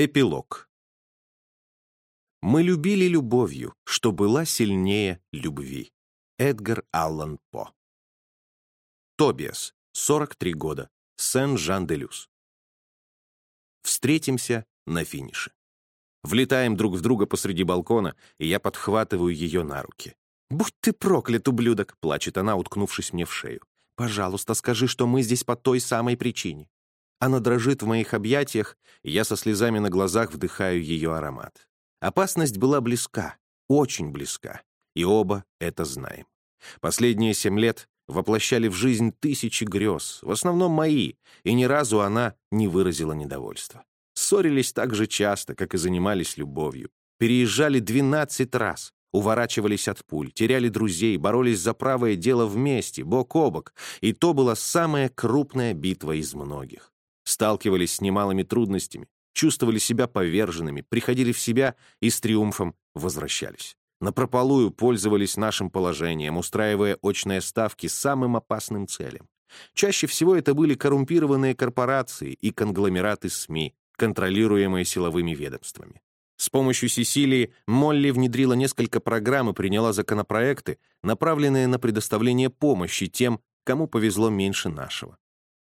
Эпилог. Мы любили любовью, что была сильнее любви. Эдгар Аллан По. Тобиас, 43 года, Сен-Жан-де-Люс. Встретимся на финише. Влетаем друг в друга посреди балкона, и я подхватываю ее на руки. «Будь ты проклят, ублюдок!» — плачет она, уткнувшись мне в шею. «Пожалуйста, скажи, что мы здесь по той самой причине». Она дрожит в моих объятиях, и я со слезами на глазах вдыхаю ее аромат. Опасность была близка, очень близка, и оба это знаем. Последние семь лет воплощали в жизнь тысячи грез, в основном мои, и ни разу она не выразила недовольства. Ссорились так же часто, как и занимались любовью. Переезжали двенадцать раз, уворачивались от пуль, теряли друзей, боролись за правое дело вместе, бок о бок, и то была самая крупная битва из многих сталкивались с немалыми трудностями, чувствовали себя поверженными, приходили в себя и с триумфом возвращались. Напропалую пользовались нашим положением, устраивая очные ставки самым опасным целям. Чаще всего это были коррумпированные корпорации и конгломераты СМИ, контролируемые силовыми ведомствами. С помощью Сесилии Молли внедрила несколько программ и приняла законопроекты, направленные на предоставление помощи тем, кому повезло меньше нашего.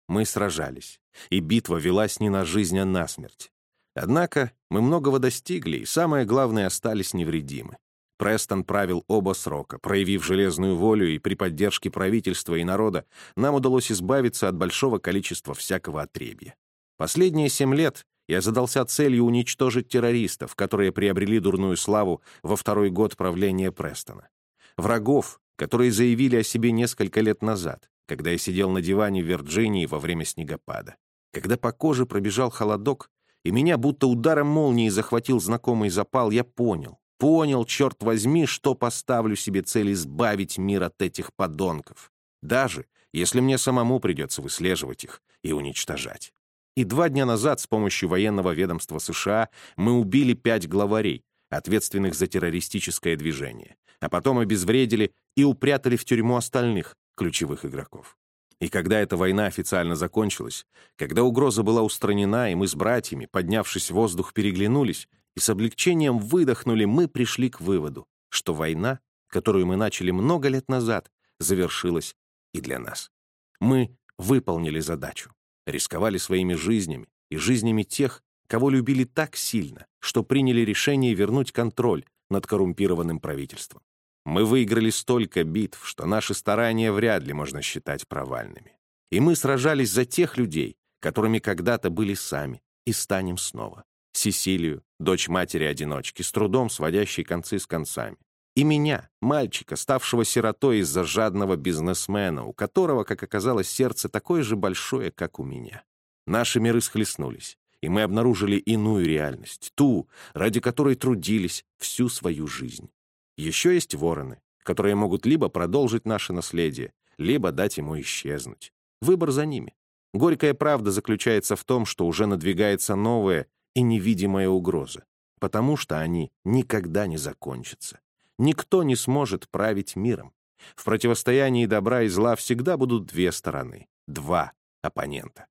Мы сражались, и битва велась не на жизнь, а на смерть. Однако мы многого достигли, и самое главное, остались невредимы. Престон правил оба срока. Проявив железную волю и при поддержке правительства и народа, нам удалось избавиться от большого количества всякого отребья. Последние семь лет я задался целью уничтожить террористов, которые приобрели дурную славу во второй год правления Престона. Врагов, которые заявили о себе несколько лет назад, когда я сидел на диване в Вирджинии во время снегопада. Когда по коже пробежал холодок, и меня будто ударом молнии захватил знакомый запал, я понял, понял, черт возьми, что поставлю себе цель избавить мир от этих подонков. Даже если мне самому придется выслеживать их и уничтожать. И два дня назад с помощью военного ведомства США мы убили пять главарей, ответственных за террористическое движение, а потом обезвредили и упрятали в тюрьму остальных, ключевых игроков. И когда эта война официально закончилась, когда угроза была устранена, и мы с братьями, поднявшись в воздух, переглянулись и с облегчением выдохнули, мы пришли к выводу, что война, которую мы начали много лет назад, завершилась и для нас. Мы выполнили задачу, рисковали своими жизнями и жизнями тех, кого любили так сильно, что приняли решение вернуть контроль над коррумпированным правительством. Мы выиграли столько битв, что наши старания вряд ли можно считать провальными. И мы сражались за тех людей, которыми когда-то были сами, и станем снова. Сесилию, дочь матери-одиночки, с трудом сводящей концы с концами. И меня, мальчика, ставшего сиротой из-за жадного бизнесмена, у которого, как оказалось, сердце такое же большое, как у меня. Наши миры схлестнулись, и мы обнаружили иную реальность, ту, ради которой трудились всю свою жизнь. Еще есть вороны, которые могут либо продолжить наше наследие, либо дать ему исчезнуть. Выбор за ними. Горькая правда заключается в том, что уже надвигается новая и невидимая угроза, потому что они никогда не закончатся. Никто не сможет править миром. В противостоянии добра и зла всегда будут две стороны, два оппонента.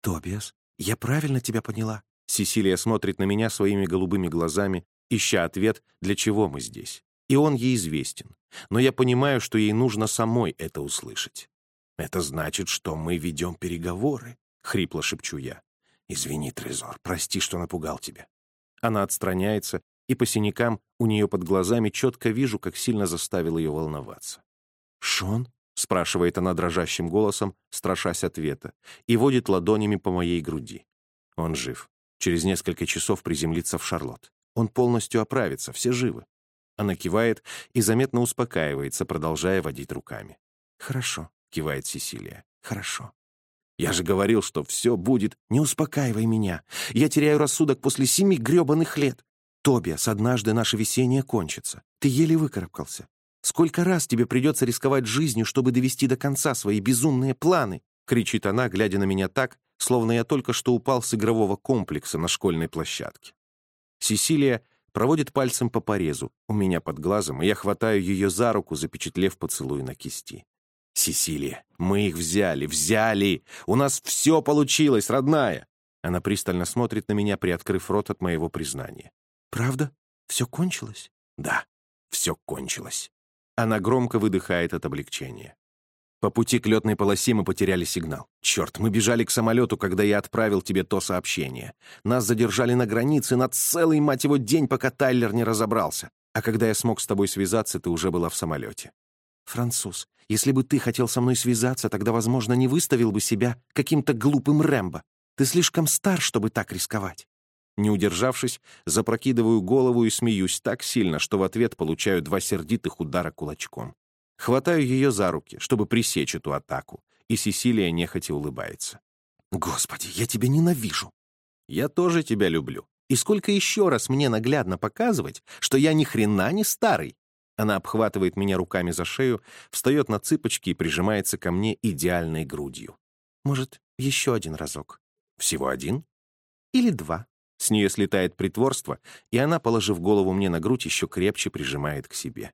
«Тобиас, я правильно тебя поняла?» Сесилия смотрит на меня своими голубыми глазами, ища ответ, для чего мы здесь и он ей известен. Но я понимаю, что ей нужно самой это услышать. «Это значит, что мы ведем переговоры», — хрипло шепчу я. «Извини, Трезор, прости, что напугал тебя». Она отстраняется, и по синякам у нее под глазами четко вижу, как сильно заставил ее волноваться. «Шон?» — спрашивает она дрожащим голосом, страшась ответа, и водит ладонями по моей груди. Он жив. Через несколько часов приземлится в Шарлотт. Он полностью оправится, все живы. Она кивает и заметно успокаивается, продолжая водить руками. «Хорошо», — кивает Сесилия. «Хорошо». «Я же говорил, что все будет...» «Не успокаивай меня. Я теряю рассудок после семи гребаных лет. Тобиас, однажды наше весеннее кончится. Ты еле выкарабкался. Сколько раз тебе придется рисковать жизнью, чтобы довести до конца свои безумные планы?» — кричит она, глядя на меня так, словно я только что упал с игрового комплекса на школьной площадке. Сесилия проводит пальцем по порезу у меня под глазом, и я хватаю ее за руку, запечатлев поцелуй на кисти. «Сесилия, мы их взяли, взяли! У нас все получилось, родная!» Она пристально смотрит на меня, приоткрыв рот от моего признания. «Правда? Все кончилось?» «Да, все кончилось». Она громко выдыхает от облегчения. По пути к летной полосе мы потеряли сигнал. Черт, мы бежали к самолету, когда я отправил тебе то сообщение. Нас задержали на границе на целый, мать его, день, пока Тайлер не разобрался. А когда я смог с тобой связаться, ты уже была в самолете. Француз, если бы ты хотел со мной связаться, тогда, возможно, не выставил бы себя каким-то глупым Рэмбо. Ты слишком стар, чтобы так рисковать. Не удержавшись, запрокидываю голову и смеюсь так сильно, что в ответ получаю два сердитых удара кулачком. Хватаю ее за руки, чтобы пресечь эту атаку, и Сесилия нехотя улыбается. «Господи, я тебя ненавижу!» «Я тоже тебя люблю. И сколько еще раз мне наглядно показывать, что я ни хрена не старый?» Она обхватывает меня руками за шею, встает на цыпочки и прижимается ко мне идеальной грудью. «Может, еще один разок?» «Всего один?» «Или два?» С нее слетает притворство, и она, положив голову мне на грудь, еще крепче прижимает к себе.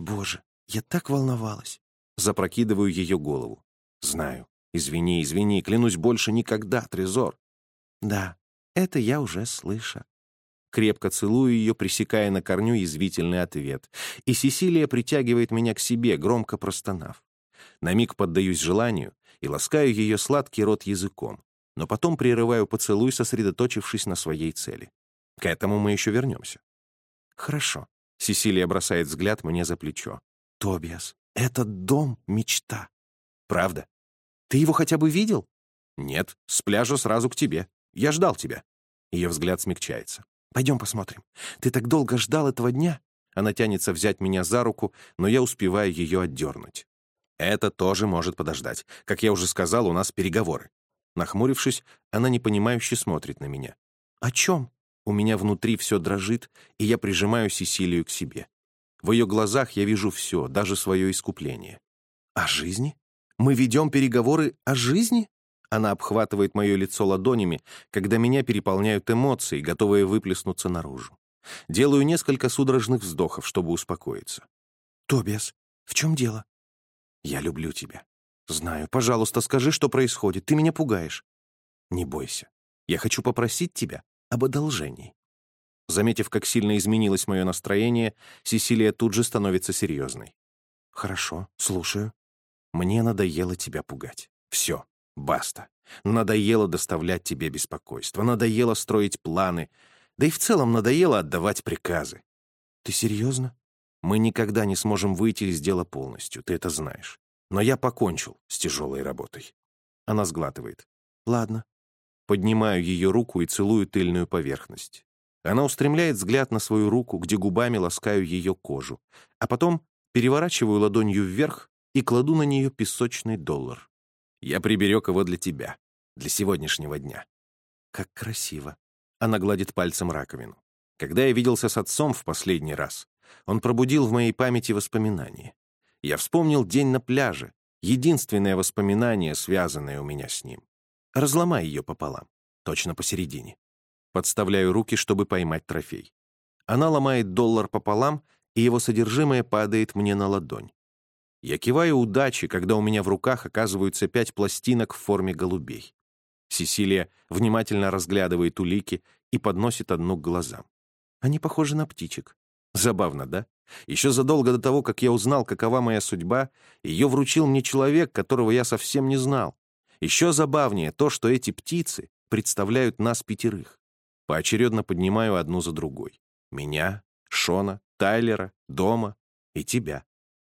«Боже, я так волновалась. Запрокидываю ее голову. Знаю. Извини, извини, клянусь больше никогда, Трезор. Да, это я уже слышу. Крепко целую ее, пресекая на корню язвительный ответ. И Сесилия притягивает меня к себе, громко простонав. На миг поддаюсь желанию и ласкаю ее сладкий рот языком, но потом прерываю поцелуй, сосредоточившись на своей цели. К этому мы еще вернемся. Хорошо. Сесилия бросает взгляд мне за плечо. Тобиас, этот дом — мечта. Правда? Ты его хотя бы видел? Нет, с пляжа сразу к тебе. Я ждал тебя. Ее взгляд смягчается. Пойдем посмотрим. Ты так долго ждал этого дня? Она тянется взять меня за руку, но я успеваю ее отдернуть. Это тоже может подождать. Как я уже сказал, у нас переговоры. Нахмурившись, она непонимающе смотрит на меня. «О чем?» У меня внутри все дрожит, и я прижимаю Сесилию к себе. В ее глазах я вижу все, даже свое искупление. «О жизни? Мы ведем переговоры о жизни?» Она обхватывает мое лицо ладонями, когда меня переполняют эмоции, готовые выплеснуться наружу. Делаю несколько судорожных вздохов, чтобы успокоиться. «Тобиас, в чем дело?» «Я люблю тебя». «Знаю. Пожалуйста, скажи, что происходит. Ты меня пугаешь». «Не бойся. Я хочу попросить тебя об одолжении». Заметив, как сильно изменилось мое настроение, Сесилия тут же становится серьезной. «Хорошо, слушаю. Мне надоело тебя пугать. Все, баста. Надоело доставлять тебе беспокойство, надоело строить планы, да и в целом надоело отдавать приказы. Ты серьезно? Мы никогда не сможем выйти из дела полностью, ты это знаешь. Но я покончил с тяжелой работой. Она сглатывает. Ладно. Поднимаю ее руку и целую тыльную поверхность. Она устремляет взгляд на свою руку, где губами ласкаю ее кожу, а потом переворачиваю ладонью вверх и кладу на нее песочный доллар. Я приберег его для тебя, для сегодняшнего дня. Как красиво. Она гладит пальцем раковину. Когда я виделся с отцом в последний раз, он пробудил в моей памяти воспоминания. Я вспомнил день на пляже, единственное воспоминание, связанное у меня с ним. Разломай ее пополам, точно посередине. Подставляю руки, чтобы поймать трофей. Она ломает доллар пополам, и его содержимое падает мне на ладонь. Я киваю удачи, когда у меня в руках оказываются пять пластинок в форме голубей. Сесилия внимательно разглядывает улики и подносит одну к глазам. Они похожи на птичек. Забавно, да? Еще задолго до того, как я узнал, какова моя судьба, ее вручил мне человек, которого я совсем не знал. Еще забавнее то, что эти птицы представляют нас пятерых. Поочередно поднимаю одну за другой. Меня, Шона, Тайлера, Дома и тебя.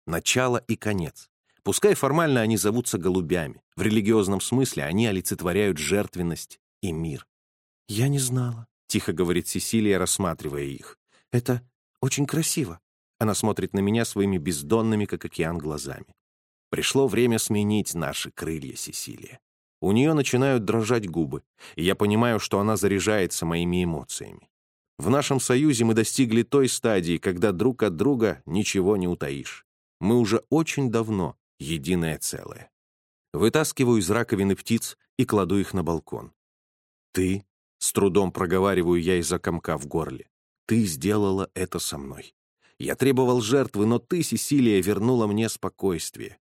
Начало и конец. Пускай формально они зовутся голубями, в религиозном смысле они олицетворяют жертвенность и мир. «Я не знала», — тихо говорит Сесилия, рассматривая их. «Это очень красиво». Она смотрит на меня своими бездонными, как океан, глазами. Пришло время сменить наши крылья, Сесилия. У нее начинают дрожать губы, и я понимаю, что она заряжается моими эмоциями. В нашем союзе мы достигли той стадии, когда друг от друга ничего не утаишь. Мы уже очень давно единое целое. Вытаскиваю из раковины птиц и кладу их на балкон. «Ты», — с трудом проговариваю я из-за комка в горле, «ты сделала это со мной. Я требовал жертвы, но ты, Сесилия, вернула мне спокойствие.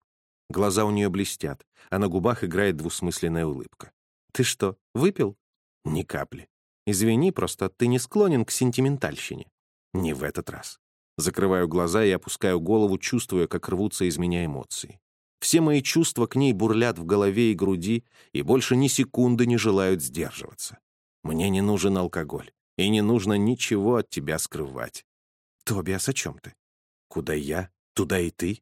Глаза у нее блестят, а на губах играет двусмысленная улыбка. «Ты что, выпил?» Ни капли. Извини, просто ты не склонен к сентиментальщине. Не в этот раз. Закрываю глаза и опускаю голову, чувствуя, как рвутся из меня эмоции. Все мои чувства к ней бурлят в голове и груди, и больше ни секунды не желают сдерживаться. Мне не нужен алкоголь, и не нужно ничего от тебя скрывать. Тобиас, о чем ты? Куда я, туда и ты.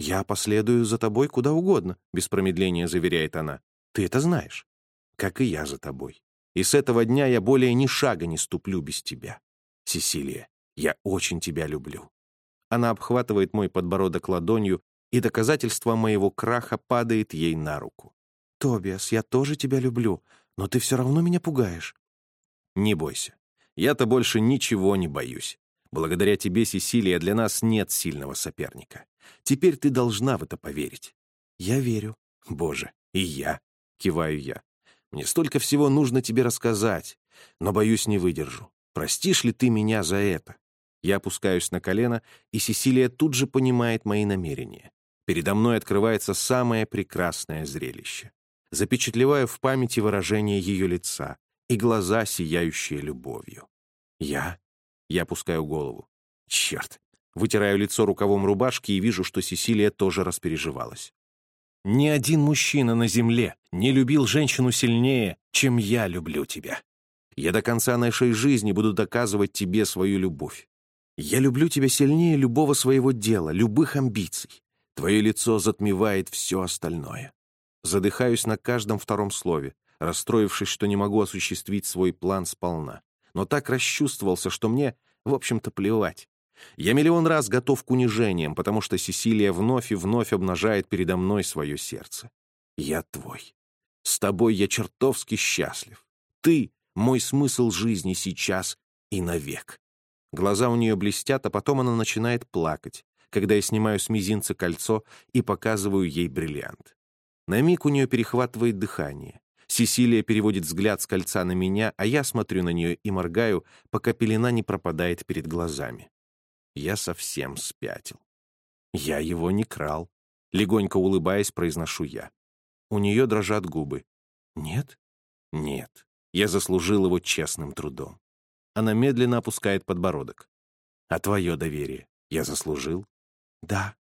Я последую за тобой куда угодно, без промедления заверяет она. Ты это знаешь. Как и я за тобой. И с этого дня я более ни шага не ступлю без тебя. Сесилия, я очень тебя люблю». Она обхватывает мой подбородок ладонью, и доказательство моего краха падает ей на руку. «Тобиас, я тоже тебя люблю, но ты все равно меня пугаешь». «Не бойся. Я-то больше ничего не боюсь. Благодаря тебе, Сесилия, для нас нет сильного соперника. Теперь ты должна в это поверить». «Я верю». «Боже, и я», — киваю я. «Мне столько всего нужно тебе рассказать, но, боюсь, не выдержу. Простишь ли ты меня за это?» Я опускаюсь на колено, и Сесилия тут же понимает мои намерения. Передо мной открывается самое прекрасное зрелище. Запечатлеваю в памяти выражение ее лица и глаза, сияющие любовью. Я? Я опускаю голову. Черт. Вытираю лицо рукавом рубашки и вижу, что Сесилия тоже распереживалась. Ни один мужчина на земле не любил женщину сильнее, чем я люблю тебя. Я до конца нашей жизни буду доказывать тебе свою любовь. Я люблю тебя сильнее любого своего дела, любых амбиций. Твое лицо затмевает все остальное. Задыхаюсь на каждом втором слове, расстроившись, что не могу осуществить свой план сполна. Но так расчувствовался, что мне, в общем-то, плевать. Я миллион раз готов к унижениям, потому что Сесилия вновь и вновь обнажает передо мной свое сердце. Я твой. С тобой я чертовски счастлив. Ты — мой смысл жизни сейчас и навек. Глаза у нее блестят, а потом она начинает плакать, когда я снимаю с мизинца кольцо и показываю ей бриллиант. На миг у нее перехватывает дыхание. Сесилия переводит взгляд с кольца на меня, а я смотрю на нее и моргаю, пока пелена не пропадает перед глазами. Я совсем спятил. Я его не крал. Легонько улыбаясь, произношу я. У нее дрожат губы. Нет? Нет. Я заслужил его честным трудом. Она медленно опускает подбородок. А твое доверие я заслужил? Да.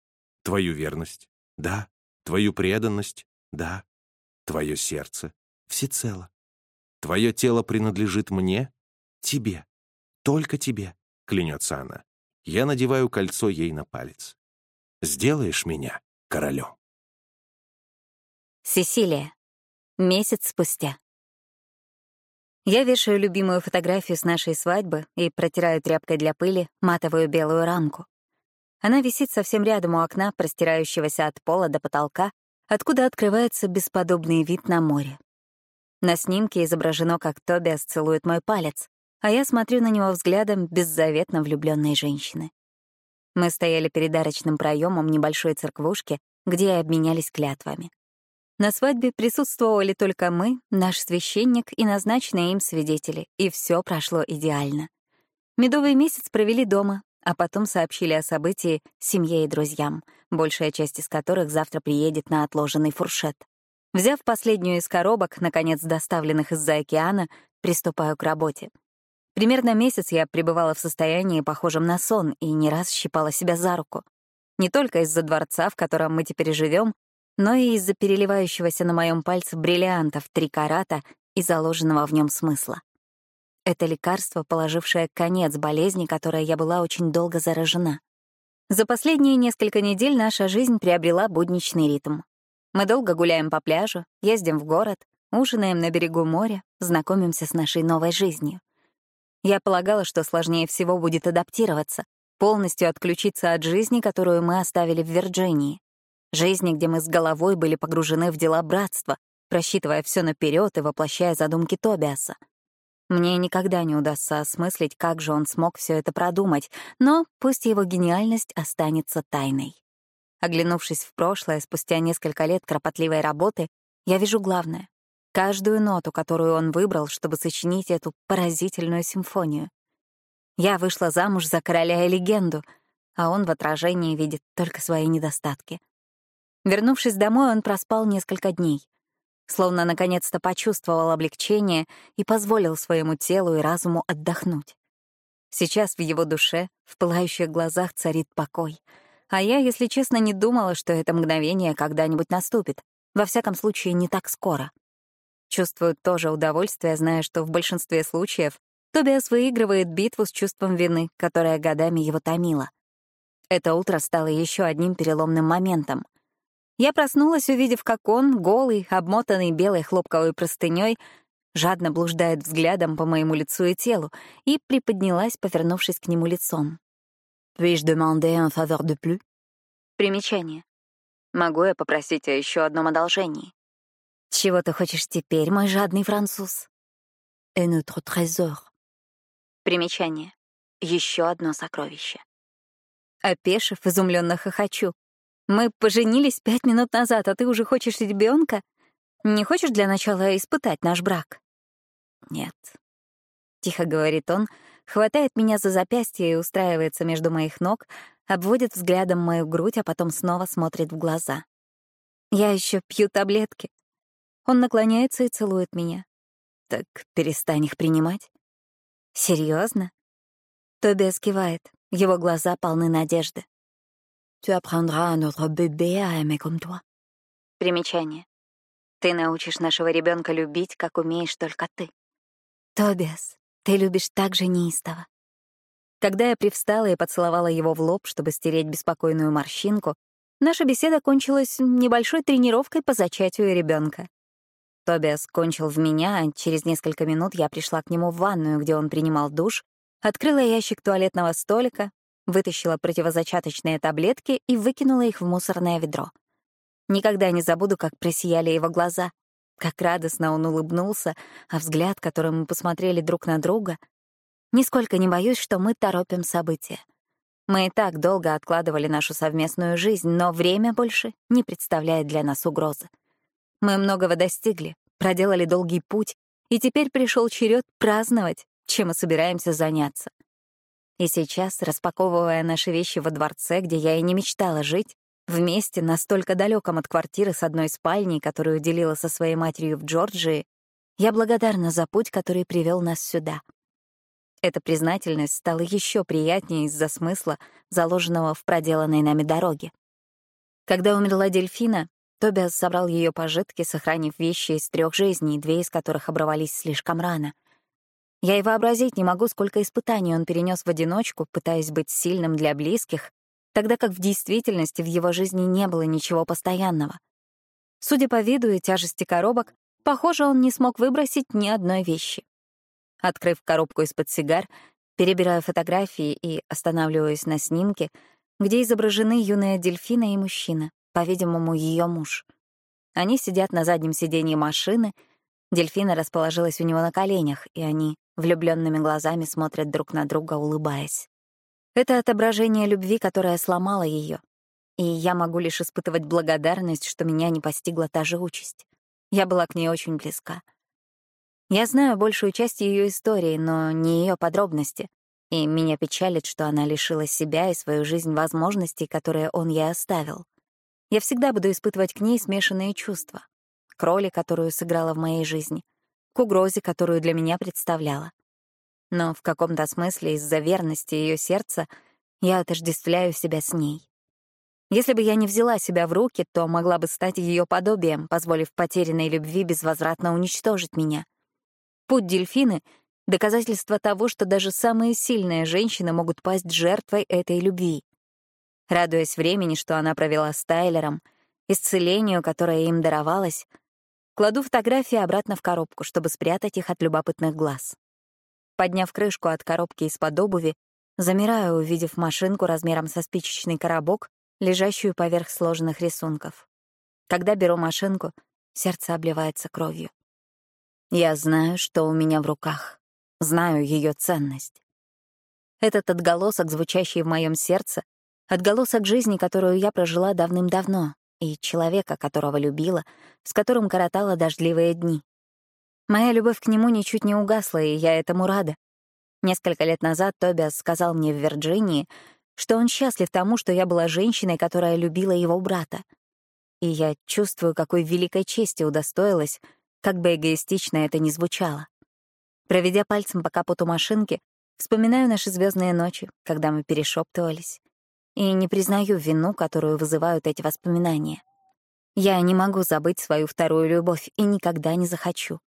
Твою верность? Да. Твою преданность? Да. Твое сердце? Всецело. Твое тело принадлежит мне? Тебе. Только тебе, клянется она. Я надеваю кольцо ей на палец. Сделаешь меня королем. Сесилия. Месяц спустя. Я вешаю любимую фотографию с нашей свадьбы и протираю тряпкой для пыли матовую белую рамку. Она висит совсем рядом у окна, простирающегося от пола до потолка, откуда открывается бесподобный вид на море. На снимке изображено, как Тобиас целует мой палец, а я смотрю на него взглядом беззаветно влюбленной женщины. Мы стояли перед арочным проемом небольшой церквушки, где и обменялись клятвами. На свадьбе присутствовали только мы, наш священник и назначенные им свидетели, и все прошло идеально. Медовый месяц провели дома, а потом сообщили о событии семье и друзьям, большая часть из которых завтра приедет на отложенный фуршет. Взяв последнюю из коробок, наконец доставленных из-за океана, приступаю к работе. Примерно месяц я пребывала в состоянии, похожем на сон, и не раз щипала себя за руку. Не только из-за дворца, в котором мы теперь живем, но и из-за переливающегося на моем пальце бриллиантов три карата и заложенного в нем смысла. Это лекарство, положившее конец болезни, которой я была очень долго заражена. За последние несколько недель наша жизнь приобрела будничный ритм. Мы долго гуляем по пляжу, ездим в город, ужинаем на берегу моря, знакомимся с нашей новой жизнью. Я полагала, что сложнее всего будет адаптироваться, полностью отключиться от жизни, которую мы оставили в Вирджинии. Жизни, где мы с головой были погружены в дела братства, просчитывая все наперед и воплощая задумки Тобиаса. Мне никогда не удастся осмыслить, как же он смог все это продумать, но пусть его гениальность останется тайной. Оглянувшись в прошлое, спустя несколько лет кропотливой работы, я вижу главное — каждую ноту, которую он выбрал, чтобы сочинить эту поразительную симфонию. Я вышла замуж за короля и легенду, а он в отражении видит только свои недостатки. Вернувшись домой, он проспал несколько дней. словно наконец-то почувствовал облегчение и позволил своему телу и разуму отдохнуть. Сейчас в его душе, в пылающих глазах царит покой. А я, если честно, не думала, что это мгновение когда-нибудь наступит. Во всяком случае, не так скоро. Чувствую тоже удовольствие, зная, что в большинстве случаев Тобиас выигрывает битву с чувством вины, которая годами его томила. Это утро стало еще одним переломным моментом. Я проснулась, увидев, как он, голый, обмотанный белой хлопковой простыней, жадно блуждает взглядом по моему лицу и телу, и приподнялась, повернувшись к нему лицом. «Puis-je demander un faveur de plus?» Примечание. Могу я попросить о еще одном одолжении? Чего ты хочешь теперь, мой жадный француз? «Et notre trésor». Примечание. Еще одно сокровище. Опешив, изумленно хохочу. Мы поженились пять минут назад, а ты уже хочешь ребенка? Не хочешь для начала испытать наш брак? Нет. Тихо говорит он, хватает меня за запястье и устраивается между моих ног, обводит взглядом мою грудь, а потом снова смотрит в глаза. Я еще пью таблетки. Он наклоняется и целует меня. Так перестань их принимать. Серьезно? Тобиас кивает. Его глаза полны надежды. Tu apprendras à notre bébé à aimer comme toi. Примечание. Ты научишь нашего ребенка любить, как умеешь только ты. Тобиас, ты любишь так же неистово. Когда я привстала и поцеловала его в лоб, чтобы стереть беспокойную морщинку, наша беседа кончилась небольшой тренировкой по зачатию ребенка. Тобиас кончил в меня, а через несколько минут я пришла к нему в ванную, где он принимал душ, Открыла ящик туалетного столика, вытащила противозачаточные таблетки и выкинула их в мусорное ведро. Никогда не забуду, как просияли его глаза, как радостно он улыбнулся, а взгляд, которым мы посмотрели друг на друга... Нисколько не боюсь, что мы торопим события. Мы и так долго откладывали нашу совместную жизнь, но время больше не представляет для нас угрозы. Мы многого достигли, проделали долгий путь, и теперь пришел черед праздновать чем мы собираемся заняться. И сейчас, распаковывая наши вещи во дворце, где я и не мечтала жить, вместе, настолько далеком от квартиры с одной спальней, которую делила со своей матерью в Джорджии, я благодарна за путь, который привел нас сюда. Эта признательность стала еще приятнее из-за смысла, заложенного в проделанной нами дороге. Когда умерла дельфина, Тобиас собрал ее пожитки, сохранив вещи из трех жизней, две из которых оборвались слишком рано — я и вообразить не могу, сколько испытаний он перенес в одиночку, пытаясь быть сильным для близких, тогда как в действительности в его жизни не было ничего постоянного. Судя по виду и тяжести коробок, похоже, он не смог выбросить ни одной вещи. Открыв коробку из-под сигар, перебираю фотографии и останавливаюсь на снимке, где изображены юная дельфина и мужчина, по-видимому, ее муж. Они сидят на заднем сиденье машины, дельфина расположилась у него на коленях, и они влюбленными глазами смотрят друг на друга, улыбаясь. Это отображение любви, которая сломала ее, и я могу лишь испытывать благодарность, что меня не постигла та же участь. Я была к ней очень близка. Я знаю большую часть ее истории, но не ее подробности, и меня печалит, что она лишила себя и свою жизнь возможностей, которые он ей оставил. Я всегда буду испытывать к ней смешанные чувства. К роли, которую сыграла в моей жизни — к угрозе, которую для меня представляла. Но в каком-то смысле из-за верности ее сердца я отождествляю себя с ней. Если бы я не взяла себя в руки, то могла бы стать ее подобием, позволив потерянной любви безвозвратно уничтожить меня. Путь дельфины — доказательство того, что даже самые сильные женщины могут пасть жертвой этой любви. Радуясь времени, что она провела с Тайлером, исцелению, которое им даровалось, Кладу фотографии обратно в коробку, чтобы спрятать их от любопытных глаз. Подняв крышку от коробки из-под обуви, замираю, увидев машинку размером со спичечный коробок, лежащую поверх сложенных рисунков. Когда беру машинку, сердце обливается кровью. Я знаю, что у меня в руках, знаю ее ценность. Этот отголосок, звучащий в моем сердце, отголосок жизни, которую я прожила давным-давно, и человека, которого любила, с которым коротала дождливые дни. Моя любовь к нему ничуть не угасла, и я этому рада. Несколько лет назад Тобиас сказал мне в Вирджинии, что он счастлив тому, что я была женщиной, которая любила его брата. и я чувствую, какой великой чести удостоилась, как бы эгоистично это ни звучало. Проведя пальцем по капоту машинки, вспоминаю наши звездные ночи, когда мы перешептывались, и не признаю вину, которую вызывают эти воспоминания. Я не могу забыть свою вторую любовь и никогда не захочу.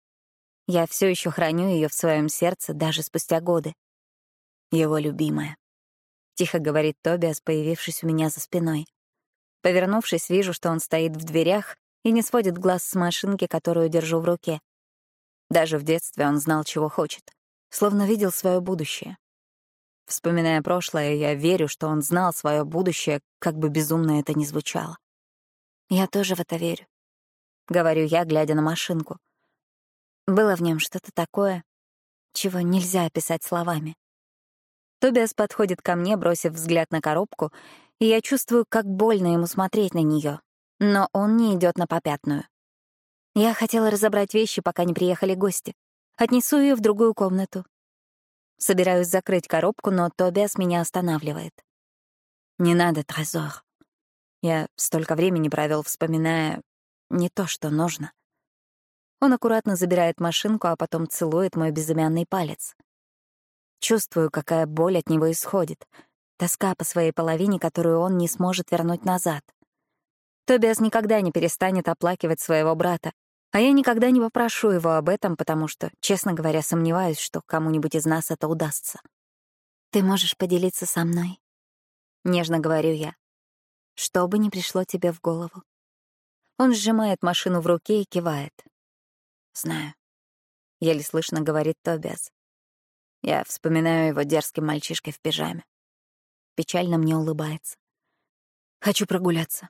Я все еще храню ее в своем сердце даже спустя годы. Его любимая. Тихо говорит Тобиас, появившись у меня за спиной. Повернувшись, вижу, что он стоит в дверях и не сводит глаз с машинки, которую держу в руке. Даже в детстве он знал, чего хочет, словно видел свое будущее. Вспоминая прошлое, я верю, что он знал свое будущее, как бы безумно это ни звучало. Я тоже в это верю. Говорю я, глядя на машинку. Было в нем что-то такое, чего нельзя описать словами. Тобиас подходит ко мне, бросив взгляд на коробку, и я чувствую, как больно ему смотреть на нее. Но он не идет на попятную. Я хотела разобрать вещи, пока не приехали гости. Отнесу ее в другую комнату. Собираюсь закрыть коробку, но Тобиас меня останавливает. «Не надо, Трезор». Я столько времени провел, вспоминая не то, что нужно. Он аккуратно забирает машинку, а потом целует мой безымянный палец. Чувствую, какая боль от него исходит — Тоска по своей половине, которую он не сможет вернуть назад. Тобиас никогда не перестанет оплакивать своего брата, а я никогда не попрошу его об этом, потому что, честно говоря, сомневаюсь, что кому-нибудь из нас это удастся. «Ты можешь поделиться со мной?» — нежно говорю я. «Что бы ни пришло тебе в голову». Он сжимает машину в руке и кивает. «Знаю», — еле слышно говорит Тобиас. Я вспоминаю его дерзким мальчишкой в пижаме печально мне улыбается. Хочу прогуляться.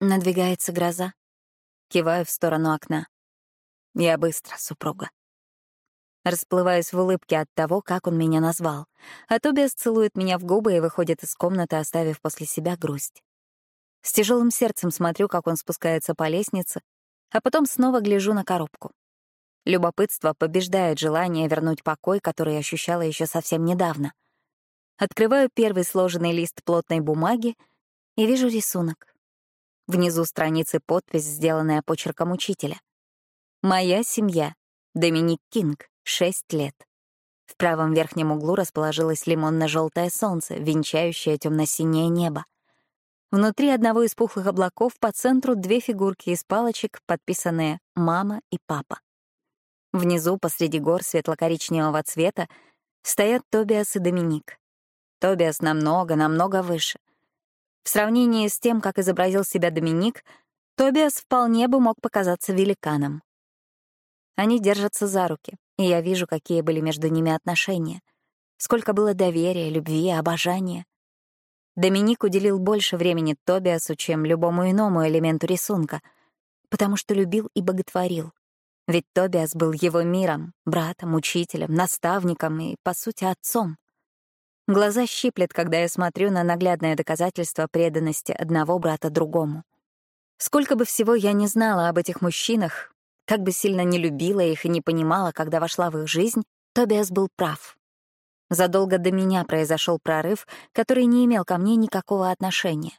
Надвигается гроза. Киваю в сторону окна. Я быстро, супруга. Расплываюсь в улыбке от того, как он меня назвал. А Тобиас целует меня в губы и выходит из комнаты, оставив после себя грусть. С тяжелым сердцем смотрю, как он спускается по лестнице, а потом снова гляжу на коробку. Любопытство побеждает желание вернуть покой, который ощущала еще совсем недавно. Открываю первый сложенный лист плотной бумаги и вижу рисунок. Внизу страницы подпись, сделанная почерком учителя. «Моя семья. Доминик Кинг. Шесть лет». В правом верхнем углу расположилось лимонно-желтое солнце, венчающее темно-синее небо. Внутри одного из пухлых облаков по центру две фигурки из палочек, подписанные «Мама» и «Папа». Внизу, посреди гор светло-коричневого цвета, стоят Тобиас и Доминик. Тобиас намного, намного выше. В сравнении с тем, как изобразил себя Доминик, Тобиас вполне бы мог показаться великаном. Они держатся за руки, и я вижу, какие были между ними отношения. Сколько было доверия, любви, обожания. Доминик уделил больше времени Тобиасу, чем любому иному элементу рисунка, потому что любил и боготворил. Ведь Тобиас был его миром, братом, учителем, наставником и, по сути, отцом. Глаза щиплет, когда я смотрю на наглядное доказательство преданности одного брата другому. Сколько бы всего я не знала об этих мужчинах, как бы сильно не любила их и не понимала, когда вошла в их жизнь, Тобиас был прав. Задолго до меня произошел прорыв, который не имел ко мне никакого отношения.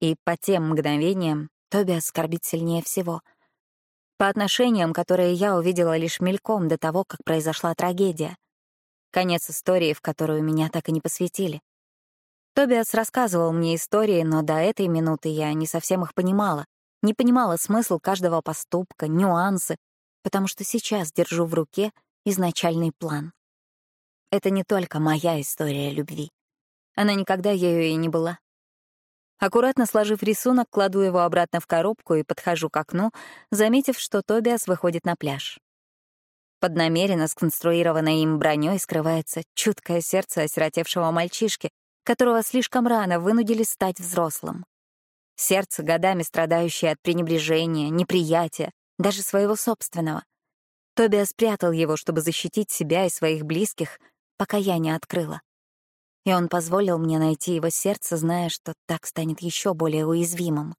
И по тем мгновениям Тобиас скорбит сильнее всего. По отношениям, которые я увидела лишь мельком до того, как произошла трагедия — Конец истории, в которую меня так и не посвятили. Тобиас рассказывал мне истории, но до этой минуты я не совсем их понимала. Не понимала смысл каждого поступка, нюансы, потому что сейчас держу в руке изначальный план. Это не только моя история любви. Она никогда ею и не была. Аккуратно сложив рисунок, кладу его обратно в коробку и подхожу к окну, заметив, что Тобиас выходит на пляж. Под намеренно сконструированной им броней скрывается чуткое сердце осиротевшего мальчишки, которого слишком рано вынудили стать взрослым. Сердце, годами страдающее от пренебрежения, неприятия, даже своего собственного. Тобиа спрятал его, чтобы защитить себя и своих близких, пока я не открыла. И он позволил мне найти его сердце, зная, что так станет еще более уязвимым.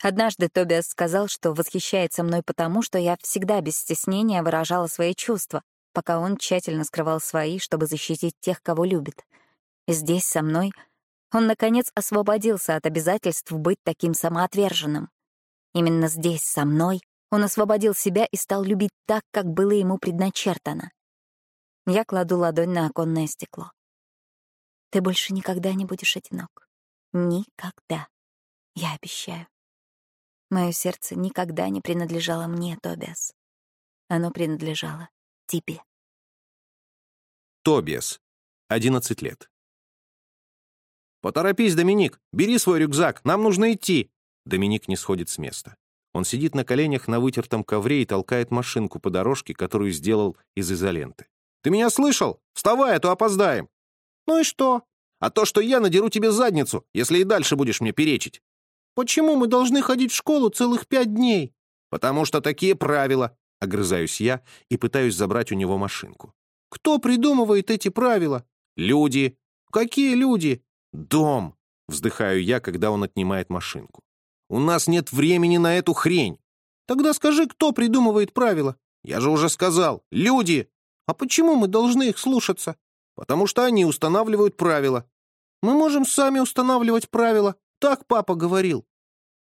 Однажды Тобиас сказал, что восхищается мной потому, что я всегда без стеснения выражала свои чувства, пока он тщательно скрывал свои, чтобы защитить тех, кого любит. И здесь со мной Он, наконец, освободился от обязательств быть таким самоотверженным. Именно здесь, со мной, он освободил себя и стал любить так, как было ему предначертано. Я кладу ладонь на оконное стекло. Ты больше никогда не будешь одинок. Никогда. Я обещаю. Мое сердце никогда не принадлежало мне, Тобиас. Оно принадлежало тебе. Тобиас, 11 лет. «Поторопись, Доминик! Бери свой рюкзак! Нам нужно идти!» Доминик не сходит с места. Он сидит на коленях на вытертом ковре и толкает машинку по дорожке, которую сделал из изоленты. «Ты меня слышал? Вставай, а то опоздаем!» «Ну и что?» «А то, что я надеру тебе задницу, если и дальше будешь мне перечить!» «Почему мы должны ходить в школу целых пять дней?» «Потому что такие правила!» — огрызаюсь я и пытаюсь забрать у него машинку. «Кто придумывает эти правила?» «Люди!» «Какие люди?» «Дом!» — вздыхаю я, когда он отнимает машинку. «У нас нет времени на эту хрень!» «Тогда скажи, кто придумывает правила?» «Я же уже сказал! Люди!» «А почему мы должны их слушаться?» «Потому что они устанавливают правила». «Мы можем сами устанавливать правила. Так папа говорил».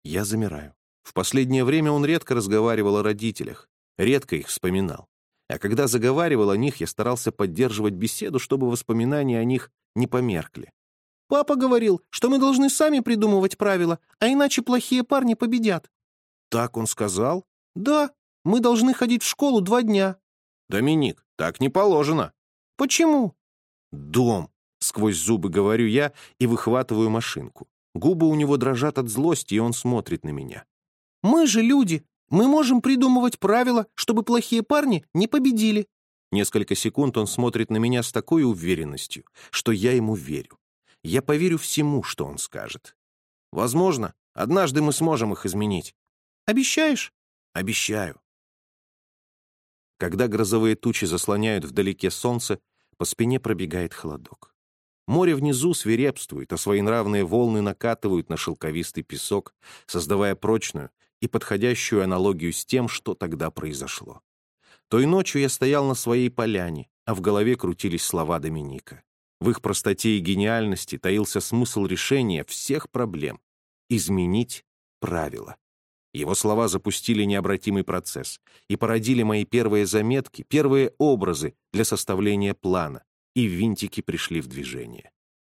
Я замираю. В последнее время он редко разговаривал о родителях, редко их вспоминал. А когда заговаривал о них, я старался поддерживать беседу, чтобы воспоминания о них не померкли. Папа говорил, что мы должны сами придумывать правила, а иначе плохие парни победят. Так он сказал? Да, мы должны ходить в школу два дня. Доминик, так не положено. Почему? Дом, сквозь зубы говорю я и выхватываю машинку. Губы у него дрожат от злости, и он смотрит на меня. Мы же люди. Мы можем придумывать правила, чтобы плохие парни не победили. Несколько секунд он смотрит на меня с такой уверенностью, что я ему верю. Я поверю всему, что он скажет. Возможно, однажды мы сможем их изменить. Обещаешь? Обещаю. Когда грозовые тучи заслоняют вдалеке солнце, по спине пробегает холодок. Море внизу свирепствует, а свои нравные волны накатывают на шелковистый песок, создавая прочную и подходящую аналогию с тем, что тогда произошло. Той ночью я стоял на своей поляне, а в голове крутились слова Доминика. В их простоте и гениальности таился смысл решения всех проблем — изменить правила. Его слова запустили необратимый процесс и породили мои первые заметки, первые образы для составления плана, и винтики пришли в движение.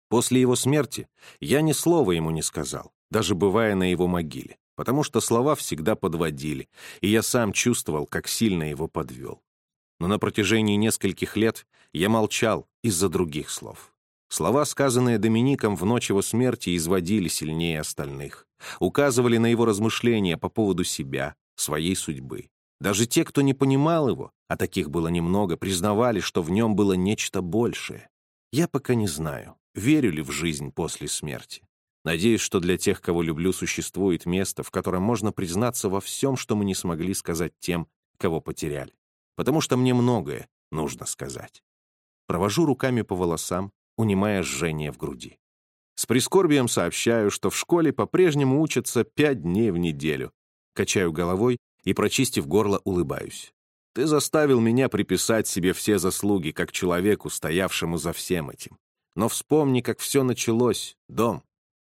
После его смерти я ни слова ему не сказал, даже бывая на его могиле, потому что слова всегда подводили, и я сам чувствовал, как сильно его подвел но на протяжении нескольких лет я молчал из-за других слов. Слова, сказанные Домиником в ночь его смерти, изводили сильнее остальных, указывали на его размышления по поводу себя, своей судьбы. Даже те, кто не понимал его, а таких было немного, признавали, что в нем было нечто большее. Я пока не знаю, верю ли в жизнь после смерти. Надеюсь, что для тех, кого люблю, существует место, в котором можно признаться во всем, что мы не смогли сказать тем, кого потеряли потому что мне многое нужно сказать. Провожу руками по волосам, унимая жжение в груди. С прискорбием сообщаю, что в школе по-прежнему учатся пять дней в неделю. Качаю головой и, прочистив горло, улыбаюсь. Ты заставил меня приписать себе все заслуги, как человеку, стоявшему за всем этим. Но вспомни, как все началось, дом.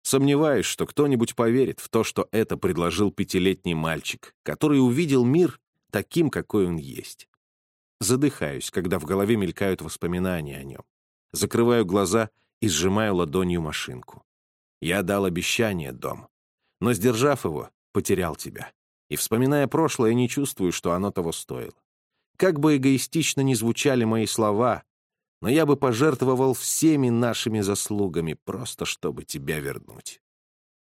Сомневаюсь, что кто-нибудь поверит в то, что это предложил пятилетний мальчик, который увидел мир таким, какой он есть. Задыхаюсь, когда в голове мелькают воспоминания о нем. Закрываю глаза и сжимаю ладонью машинку. Я дал обещание, дом. Но, сдержав его, потерял тебя. И, вспоминая прошлое, не чувствую, что оно того стоило. Как бы эгоистично ни звучали мои слова, но я бы пожертвовал всеми нашими заслугами, просто чтобы тебя вернуть.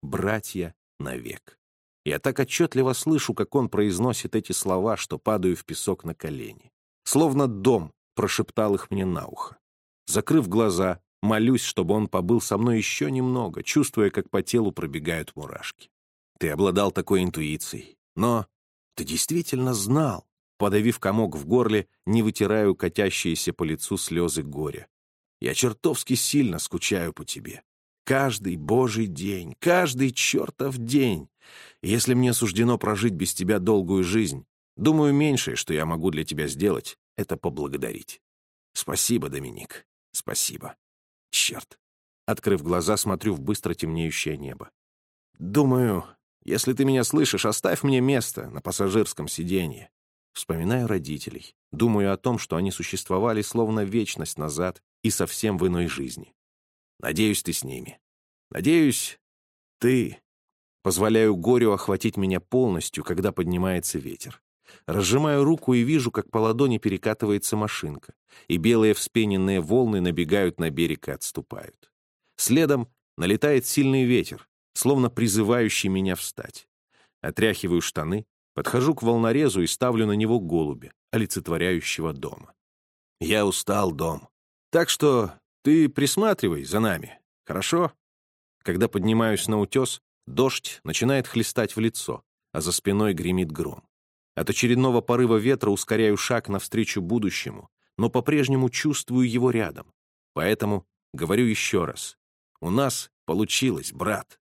Братья навек. Я так отчетливо слышу, как он произносит эти слова, что падаю в песок на колени. Словно дом прошептал их мне на ухо. Закрыв глаза, молюсь, чтобы он побыл со мной еще немного, чувствуя, как по телу пробегают мурашки. Ты обладал такой интуицией, но ты действительно знал. Подавив комок в горле, не вытираю катящиеся по лицу слезы горя. Я чертовски сильно скучаю по тебе. Каждый божий день, каждый чертов день. если мне суждено прожить без тебя долгую жизнь, Думаю, меньшее, что я могу для тебя сделать, это поблагодарить. Спасибо, Доминик. Спасибо. Черт. Открыв глаза, смотрю в быстро темнеющее небо. Думаю, если ты меня слышишь, оставь мне место на пассажирском сиденье. Вспоминаю родителей. Думаю о том, что они существовали словно вечность назад и совсем в иной жизни. Надеюсь, ты с ними. Надеюсь, ты... Позволяю горю охватить меня полностью, когда поднимается ветер. Разжимаю руку и вижу, как по ладони перекатывается машинка, и белые вспененные волны набегают на берег и отступают. Следом налетает сильный ветер, словно призывающий меня встать. Отряхиваю штаны, подхожу к волнорезу и ставлю на него голубя, олицетворяющего дома. Я устал, дом. Так что ты присматривай за нами, хорошо? Когда поднимаюсь на утес, дождь начинает хлестать в лицо, а за спиной гремит гром. От очередного порыва ветра ускоряю шаг навстречу будущему, но по-прежнему чувствую его рядом. Поэтому говорю еще раз. У нас получилось, брат.